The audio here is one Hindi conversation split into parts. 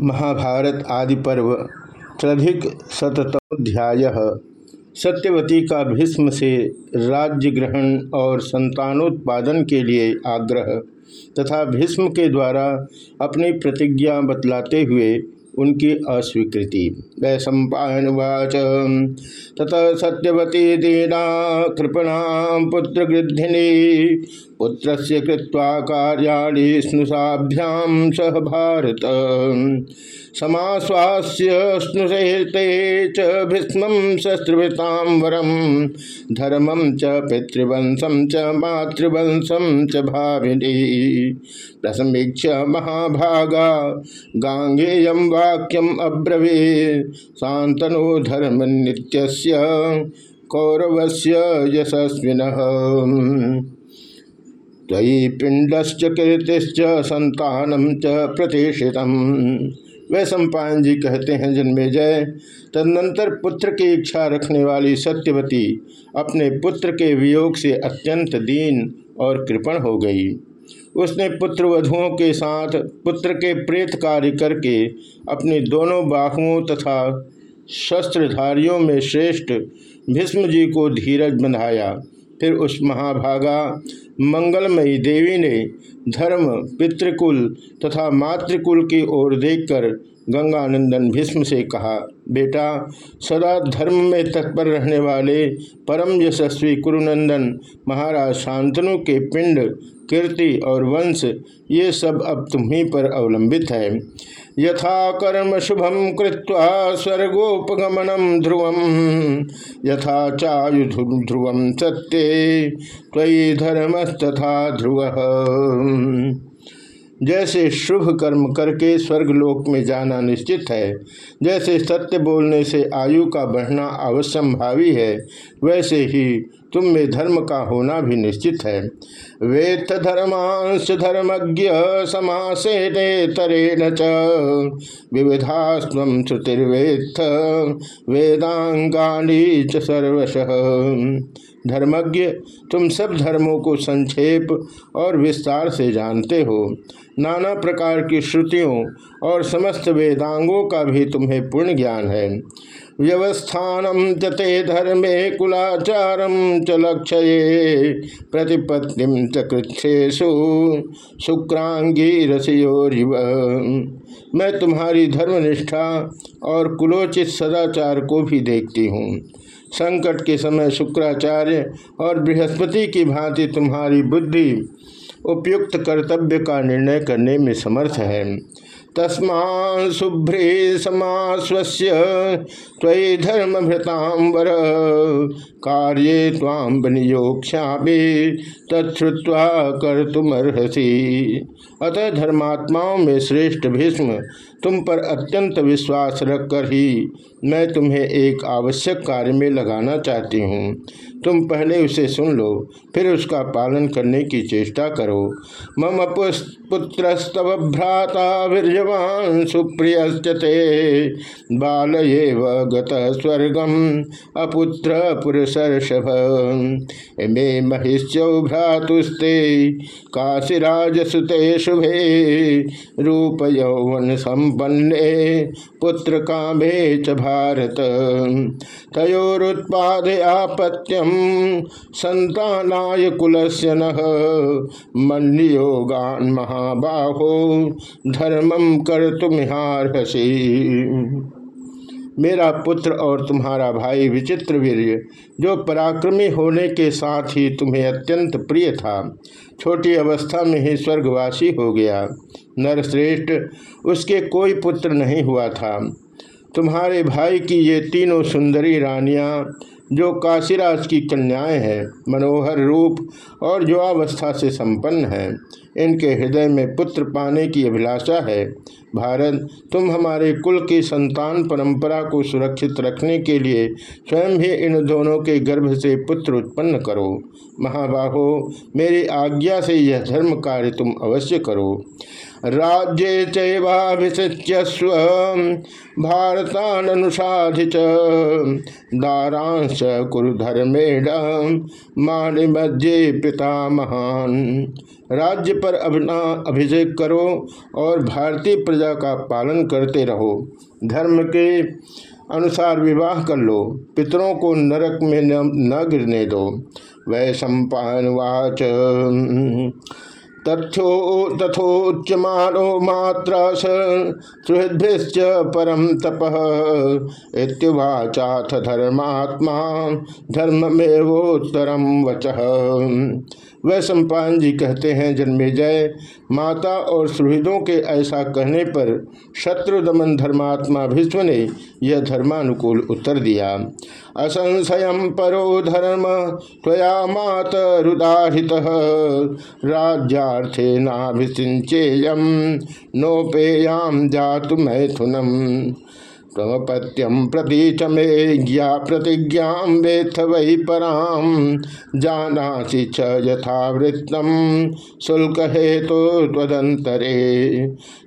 महाभारत आदि पर्व त्रधिक शतमोध्याय सत्यवती का भीष्म से राज्य ग्रहण और संतानोत्पादन के लिए आग्रह तथा भीष्म के द्वारा अपनी प्रतिज्ञा बतलाते हुए उनकी अस्वीकृति। वैशंपावाच तथा सत्यवती दीना कृपणा पुत्र गृधिनी पुत्र से कृत्वा कार्याणि स्नुषाभ्याम सह भारत। समाश्वास्य स्नुषेते च भीष्म शस्त्रवृतां वरम धर्मम च पितृवंशम च मातृवंशम च भाविनी। प्रसमीक्ष महाभागा गांगेय वाक्यम अब्रवी शांतनो धर्म नित्यस्य कौरवस्य यशस्विन। तयि पिंडश्च कीर्तिश्च संतानम च प्रतिष्ठित वे सम्पायन जी कहते हैं, जन्मे जय, तदनंतर पुत्र की इच्छा रखने वाली सत्यवती अपने पुत्र के वियोग से अत्यंत दीन और कृपण हो गई। उसने पुत्र वधुओं के साथ पुत्र के प्रेत कार्य करके अपनी दोनों बाहुओं तथा शस्त्रधारियों में श्रेष्ठ भीष्म जी को धीरज बंधाया। फिर उस महाभागा मंगलमयी देवी ने धर्म, पितृकुल तथा मातृकुल की ओर देखकर गंगानंदन भीष्म से कहा, बेटा, सदा धर्म में तत्पर रहने वाले परम यशस्वी कुरुनंदन, महाराज शांतनु के पिंड, कीर्ति और वंश, ये सब अब तुम्ही पर अवलंबित है। यथा कर्म शुभम कृत्वा स्वर्गोपगमनम ध्रुवम। यथा चायु ध्रुवम सत्य त्वयि धर्मस्तथा ध्रुव। जैसे शुभ कर्म करके स्वर्गलोक में जाना निश्चित है, जैसे सत्य बोलने से आयु का बढ़ना अवश्यम भावी है, वैसे ही तुम में धर्म का होना भी निश्चित है। वेत्थ धर्मांश धर्मज्ञ समासेने तरेण च विविधास्व श्रुतिर्वेत्थ वेदांगानी च सर्वश। धर्मज्ञ, तुम सब धर्मों को संक्षेप और विस्तार से जानते हो। नाना प्रकार की श्रुतियों और समस्त वेदांगों का भी तुम्हें पूर्ण ज्ञान है। व्यवस्थानम जते धर्मे कुलाचारम च लक्ष्य प्रतिपत्ति च शुक्रांगी रसयोरिव मैं तुम्हारी धर्मनिष्ठा और कुलोचित सदाचार को भी देखती हूँ। संकट के समय शुक्राचार्य और बृहस्पति की भांति तुम्हारी बुद्धि उपयुक्त कर्तव्य का निर्णय करने में समर्थ है। तस्मा शुभ्रे त्वयि धर्म भृतांबर कार्ये ताम बनियोक्षा तत्वा कर तुम अर्सी अतः धर्मात्माओं में श्रेष्ठ भीष्म तुम पर अत्यंत विश्वास रखकर ही मैं तुम्हें एक आवश्यक कार्य में लगाना चाहती हूँ। तुम पहले उसे सुन लो, फिर उसका पालन करने की चेष्टा करो। मम पुत्रस्तव भ्राता वीरवान सुप्रियस्ते बाल गत स्वर्गम, अपुत्र पुरुषर्षभ। इमे महिष्यौ भ्रातुस्ते काशीराज सुते शुभे। रूप यौवन संपन्ने पुत्र कामे च भारत। तयोरुत्पाद आपत्यम संतानाय कुलस्य न। मन्योगान महाबाहो धर्मम कर तुम्हारसी मेरा पुत्र और तुम्हारा भाई विचित्र वीर्य, जो पराक्रमी होने के साथ ही तुम्हें अत्यंत प्रिय था। छोटी अवस्था में ही स्वर्गवासी हो गया। नरश्रेष्ठ, उसके कोई पुत्र नहीं हुआ था। तुम्हारे भाई की ये तीनों सुंदरी रानियाँ जो काशीराज की कन्याएँ हैं, मनोहर रूप और जो अवस्था से संपन्न है, इनके हृदय में पुत्र पाने की अभिलाषा है। भारत, तुम हमारे कुल की संतान परंपरा को सुरक्षित रखने के लिए स्वयं भी इन दोनों के गर्भ से पुत्र उत्पन्न करो। महाबाहो, मेरी आज्ञा से यह धर्म कार्य तुम अवश्य करो। राज्य चैवाभिषिच्यस्व भारतानुषाधि दारांश कुरु धर्मेण माणिमज्जे पिता महान। राज्य पर अपना अभिषेक करो और भारतीय प्रजा का पालन करते रहो। धर्म के अनुसार विवाह कर लो। पितरों को नरक में न, न गिरने दो। वै सम्पावाच तथ्यो तथोच्यमानो मात्र सुहृद्भिश्च परम तप। इत्युवाचाथ धर्मात्मा धर्ममेवोत्तरम वच। वह सम्पान जी कहते हैं, जन्मे जय माता और सुहृदों के ऐसा कहने पर शत्रु दमन धर्मात्मा भीष्म ने यह धर्मानुकूल उत्तर दिया। असंशय परो धर्म, त्वया मात रुदाहित राज्यार्थे नाभिषिंचेयम नोपेयाम जातु मैथुनम। तमपत्यम प्रतीच मे ज्ञा प्रतिज्ञा वेथ वही पराम जानासी च यथावृत्तम शुल्क हेतु त्वदंतरे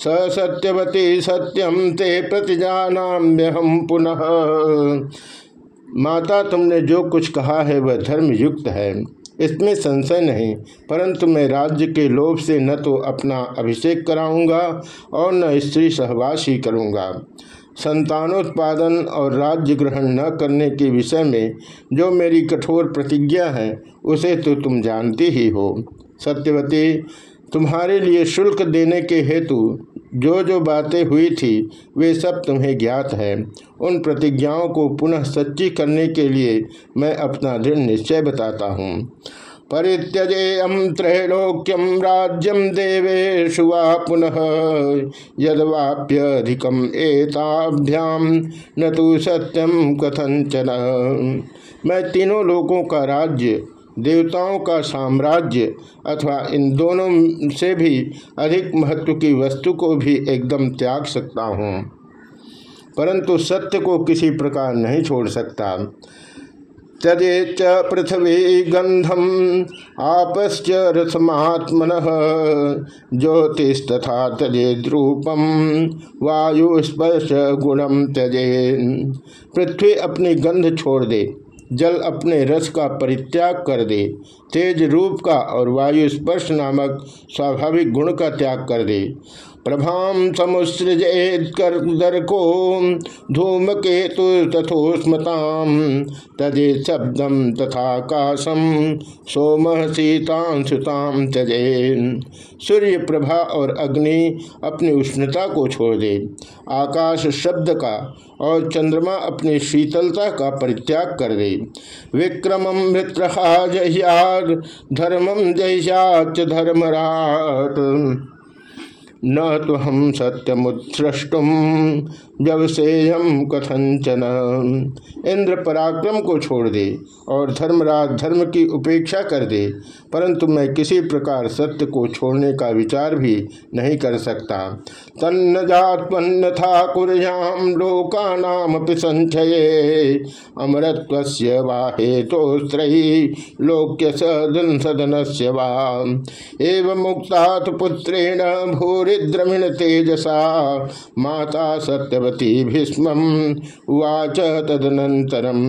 स सत्यवती सत्यम ते प्रतिजानाम्यहम पुनः। माता, तुमने जो कुछ कहा है वह धर्म युक्त है। इसमें संशय नहीं, परंतु मैं राज्य के लोभ से न तो अपना अभिषेक कराऊँगा और न स्त्री सहवासी करूँगा। संतानोत्पादन और राज्य ग्रहण न करने के विषय में जो मेरी कठोर प्रतिज्ञा है, उसे तो तुम जानती ही हो। सत्यवती, तुम्हारे लिए शुल्क देने के हेतु जो जो बातें हुई थी, वे सब तुम्हें ज्ञात है। उन प्रतिज्ञाओं को पुनः सच्ची करने के लिए मैं अपना दृढ़ निश्चय बताता हूँ। परित्यजेयम त्रैलोक्यम राज्यम देवेशु वा पुनः यदवाप्यधिकम एताभ्याम न तो सत्यम कथंचन मैं तीनों लोगों का राज्य, देवताओं का साम्राज्य अथवा इन दोनों से भी अधिक महत्व की वस्तु को भी एकदम त्याग सकता हूँ। परंतु सत्य को किसी प्रकार नहीं छोड़ सकता। त्यजे च पृथ्वी गंधम आपश्च रसमात्मन ज्योतिस्तथा त्यजे रूपम वायुस्पर्श गुणम त्यजे पृथ्वी अपनी गंध छोड़ दे, जल अपने रस का परित्याग कर दे तेज रूप का और वायु स्पर्श नामक स्वाभाविक गुण का त्याग कर दे। प्रभाम समुसृजेदर को धूम केतु तथोस्मताम तजे शब्दम तथा काशम सोम सीतांशुताम तजे सूर्य प्रभा और अग्नि अपनी उष्णता को छोड़ दे। आकाश शब्द का और चंद्रमा अपनी शीतलता का परित्याग कर दे। विक्रमम मित्र जह्याद धर्मम जैसा धर्मराट। न तो हम सत्यमुत्सृष्टुम व्यवसेयम कथंचन इंद्र पराक्रम को छोड़ दे और धर्मराज धर्म की उपेक्षा कर दे, परंतु मैं किसी प्रकार सत्य को छोड़ने का विचार भी नहीं कर सकता। तन्न जात्पन्न था कुरयाम लोकानाम संचये अमरत्व वाहे तो लोक्य सदन सदन से एवं मुक्ता पुत्रेण भूरिद्रमिण तेजसा, माता सत्य भगवती भीष्म उवाच तदनन्तरं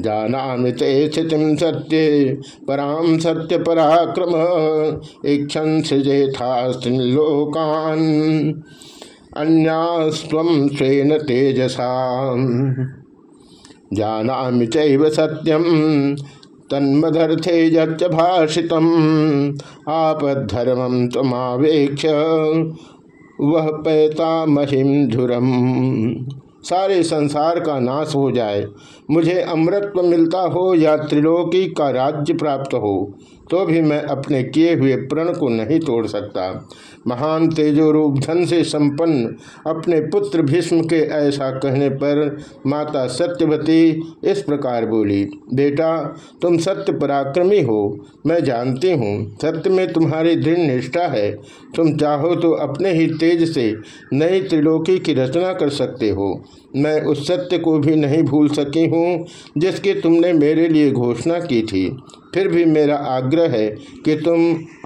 जानामि ते स्थितिं सत्ये, परां सत्यपराक्रम इक्षन् सृजेथास्त्रिलोकान् अन्यास्त्वं स्वेन तेजसा जानामि चैव सत्यं तन्मदर्थे यच्च भाषितम्। आपद्धर्मं तमावेक्ष वह पैता महिम धुरम। सारे संसार का नाश हो जाए। मुझे अमृतत्व मिलता हो या त्रिलोकी का राज्य प्राप्त हो तो भी मैं अपने किए हुए प्रण को नहीं तोड़ सकता। महान तेजो रूप धन से संपन्न अपने पुत्र भीष्म के ऐसा कहने पर माता सत्यवती इस प्रकार बोली, बेटा, तुम सत्य पराक्रमी हो, मैं जानती हूँ, सत्य में तुम्हारी दृढ़ निष्ठा है। तुम चाहो तो अपने ही तेज से नई त्रिलोकी की रचना कर सकते हो। मैं उस सत्य को भी नहीं भूल सकी हूँ जिसकी तुमने मेरे लिए घोषणा की थी। फिर भी मेरा आग्रह है कि तुम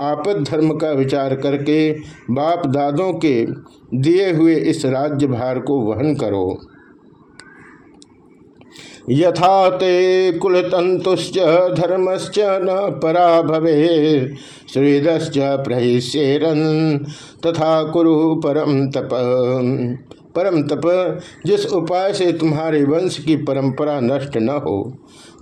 आपद धर्म का विचार करके बाप दादों के दिए हुए इस राज्य भार को वहन करो। यथा ते कुलतंतुश्च, धर्मश्च न परा भवे श्रीदश्च प्रहिष्येरन, तथा कुरु परम तप। परम तप जिस उपाय से तुम्हारे वंश की परंपरा नष्ट न हो।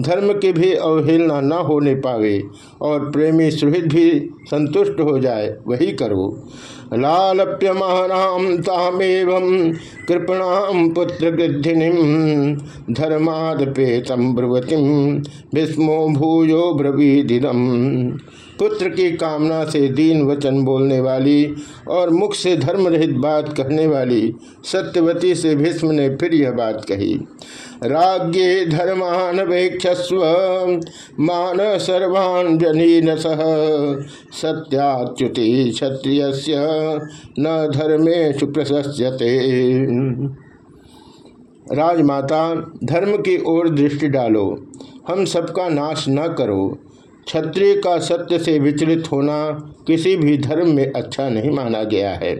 धर्म की भी अवहेलना न होने पावे और प्रेमी सुहृद भी संतुष्ट हो जाए, वही करो। लालप्यमानाम तामेव कृपणाम पुत्र गृधिनी धर्मादपेतम ब्रुवतीम भीष्मो भूयो ब्रवीदिदम पुत्र की कामना से दीन वचन बोलने वाली और मुख से धर्म रहित बात कहने वाली सत्यवती से भीष्म ने फिर यह बात कही। राज्ञे धर्मान वेक्षस्व मान सर्वान जनीन सह सत्याच्युति क्षत्रिय न धर्मेशु प्रशस्यते। राजमाता, धर्म की ओर दृष्टि डालो। हम सबका नाश न करो। क्षत्रिय का सत्य से विचलित होना किसी भी धर्म में अच्छा नहीं माना गया है।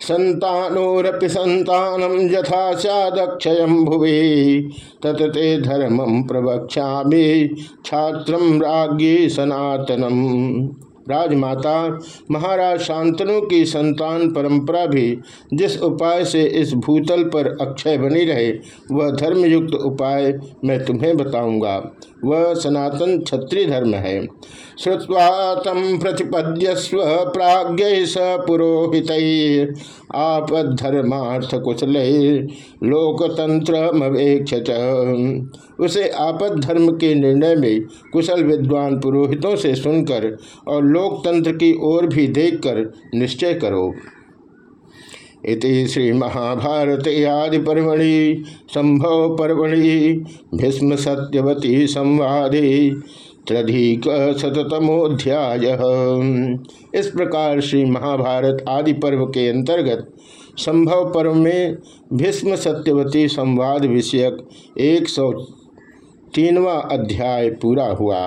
संतानोरपि संतानम यथा सदक्षय भुवि ततते धर्मम प्रवक्षा छात्र राज्ञी सनातनम राजमाता, महाराज शांतनु की संतान परंपरा भी जिस उपाय से इस भूतल पर अक्षय बनी रहे, वह धर्मयुक्त उपाय मैं तुम्हें बताऊँगा। वह सनातन क्षत्रिय धर्म है। श्रुवा तम प्रतिपद्यस्व प्राज्ञ स पुरोहित। आपद्धर्मार्थ कुशल लोकतंत्र उसे आपद धर्म के निर्णय में कुशल विद्वान पुरोहितों से सुनकर और लोकतंत्र की ओर भी देखकर निश्चय करो। इति श्री महाभारत आदि पर्वणि संभव पर्वणि भीष्म सत्यवती संवादे त्रधिक शतमोध्याय इस प्रकार श्री महाभारत आदि पर्व के अंतर्गत संभव पर्व में भीष्म सत्यवती संवाद विषयक एक सौ तीनवा अध्याय पूरा हुआ।